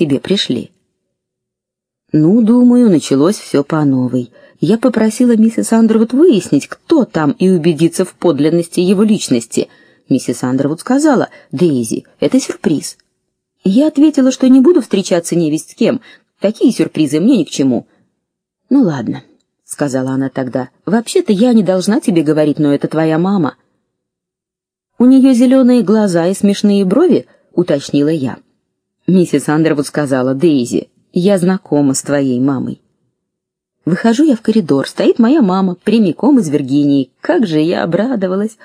тебе пришли. Ну, думаю, началось все по новой. Я попросила миссис Андервуд выяснить, кто там, и убедиться в подлинности его личности. Миссис Андервуд сказала: "Дейзи, это сюрприз". Я ответила, что не буду встречаться ни с кем. Такие сюрпризы мне ни к чему. Ну ладно, сказала она тогда. Вообще-то я не должна тебе говорить, но это твоя мама. У нее зеленые глаза и смешные брови, уточнила я. Миссис Андервуд сказала: "Дейзи, я знакома с твоей мамой. Выхожу я в коридор, стоит моя мама, прямиком из Виргинии. Как же я обрадовалась.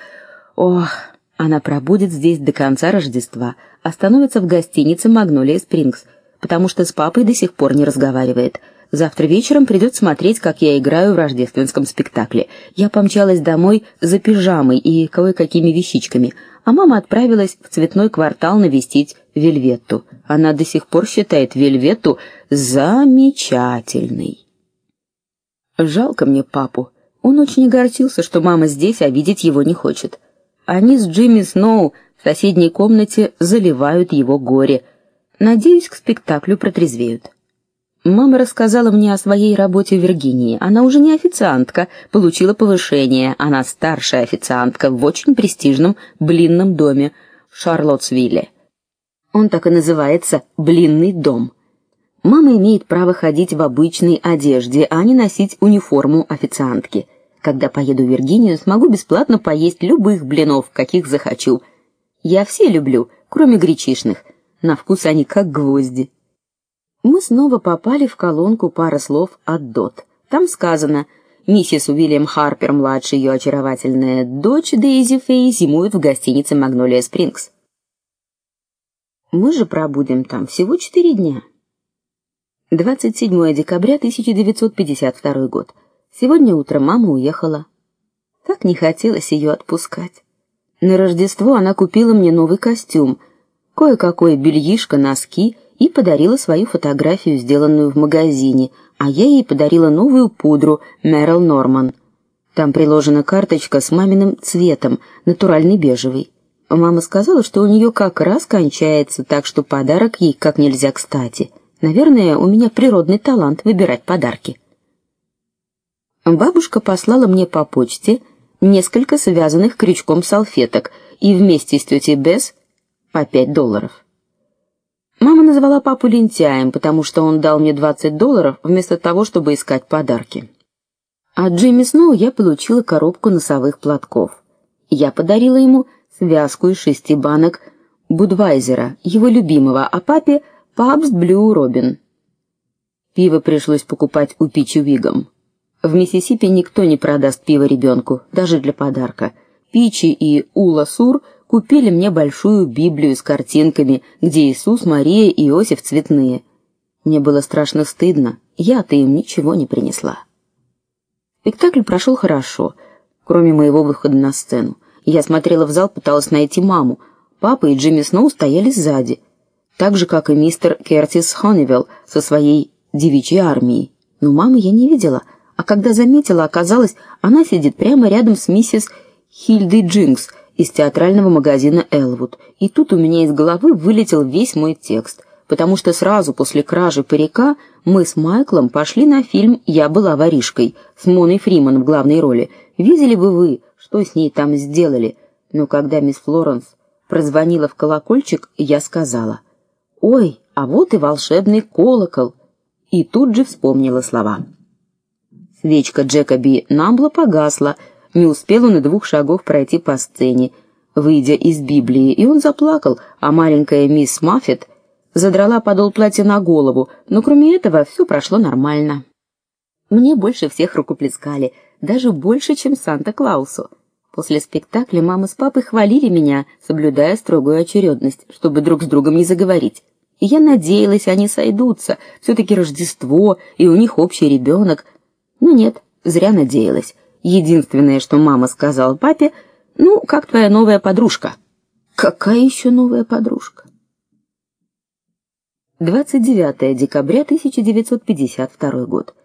Ох, она пробудет здесь до конца Рождества, остановится в гостинице Магнолия Спрингс, потому что с папой до сих пор не разговаривает. Завтра вечером придет смотреть, как я играю в рождественском спектакле. Я помчалась домой за пижамой и кое-какими вещичками, а мама отправилась в цветной квартал навестить Вельветту. Она до сих пор считает Вельветту замечательной. Жалко мне папу. Он очень огорчился, что мама здесь, а видеть его не хочет. Они с Джимми Сноу в соседней комнате заливают его горе. Надеюсь, к спектаклю протрезвеют. Мама рассказала мне о своей работе в Виргинии. Она уже не официантка, получила повышение. Она старшая официантка в очень престижном блинном доме в Шарлоттсвилле. Он так и называется Блинный дом. Мама имеет право ходить в обычной одежде, а не носить униформу официантки. Когда поеду в Виргинию, смогу бесплатно поесть любых блинов, каких захочу. Я все люблю, кроме гречишных. На вкус они как гвозди. Мы снова попали в колонку пара слов от Дот. Там сказано: Миссис Уильям Харпер, младшая ее очаровательная дочь Дейзи Фей, зимует в гостинице Магнолия Спрингс. Мы же пробудем там всего четыре дня. 27 декабря 1952 год. Сегодня утром мама уехала. Так не хотелось ее отпускать. На Рождество она купила мне новый костюм, кое-какое бельишко, носки и подарила свою фотографию, сделанную в магазине, а я ей подарила новую пудру Merrill Норман. Там приложена карточка с маминым цветом, натуральный бежевый. Мама сказала, что у нее как раз кончается, так что подарок ей как нельзя кстати. Наверное, у меня природный талант выбирать подарки. Бабушка послала мне по почте несколько связанных крючком салфеток и вместе с тетей Бесс по пять долларов. Мама назвала папу лентяем, потому что он дал мне 20 долларов вместо того, чтобы искать подарки. От Джимми Сноу я получила коробку носовых платков. Я подарила ему связку из шести банок Будвайзера, его любимого, а папе Пабст Блю Робин. Пиво пришлось покупать у Пичи Вигом. В Миссисипи никто не продаст пиво ребенку, даже для подарка. Пичи и Ула Сур купили мне большую Библию с картинками, где Иисус, Мария и Иосиф цветные. Мне было страшно стыдно, я-то им ничего не принесла. Спектакль прошел хорошо, кроме моего выхода на сцену. Я смотрела в зал, пыталась найти маму. Папа и Джимми Сноу стояли сзади, так же как и мистер Кертис Хонивелл со своей девичьей армией. Но мамы я не видела, а когда заметила, оказалось, она сидит прямо рядом с миссис Хильдой Джинкс из театрального магазина Элвуд. И тут у меня из головы вылетел весь мой текст, потому что сразу после кражи парика мы с Майклом пошли на фильм Я была воришкой с Моной Фриман в главной роли. Видели бы вы, что с ней там сделали. Но когда мисс Флоренс прозвонила в колокольчик, я сказала: "Ой, а вот и волшебный колокол". И тут же вспомнила слова. Свечка Джекоби Намбла погасла, не успел он и двух шагов пройти по сцене, выйдя из Библии, и он заплакал, а маленькая мисс Маффет задрала подол платья на голову, но кроме этого все прошло нормально. Мне больше всех рукоплескали, даже больше, чем Санта-Клаусу. После спектакля мама с папой хвалили меня, соблюдая строгую очередность, чтобы друг с другом не заговорить. И я надеялась, они сойдутся. все таки Рождество, и у них общий ребенок. Но нет, зря надеялась. Единственное, что мама сказала папе: "Ну, как твоя новая подружка?" Какая еще новая подружка? 29 декабря 1952 год.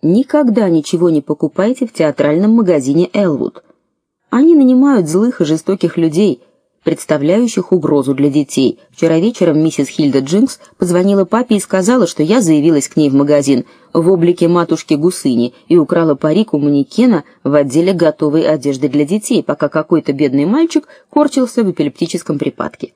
Никогда ничего не покупайте в театральном магазине Элвуд. Они нанимают злых и жестоких людей. Представляющих угрозу для детей. Вчера вечером миссис Хильда Джинкс позвонила папе и сказала, что я заявилась к ней в магазин в облике матушки Гусыни и украла парик у манекена в отделе готовой одежды для детей, пока какой-то бедный мальчик корчился в эпилептическом припадке.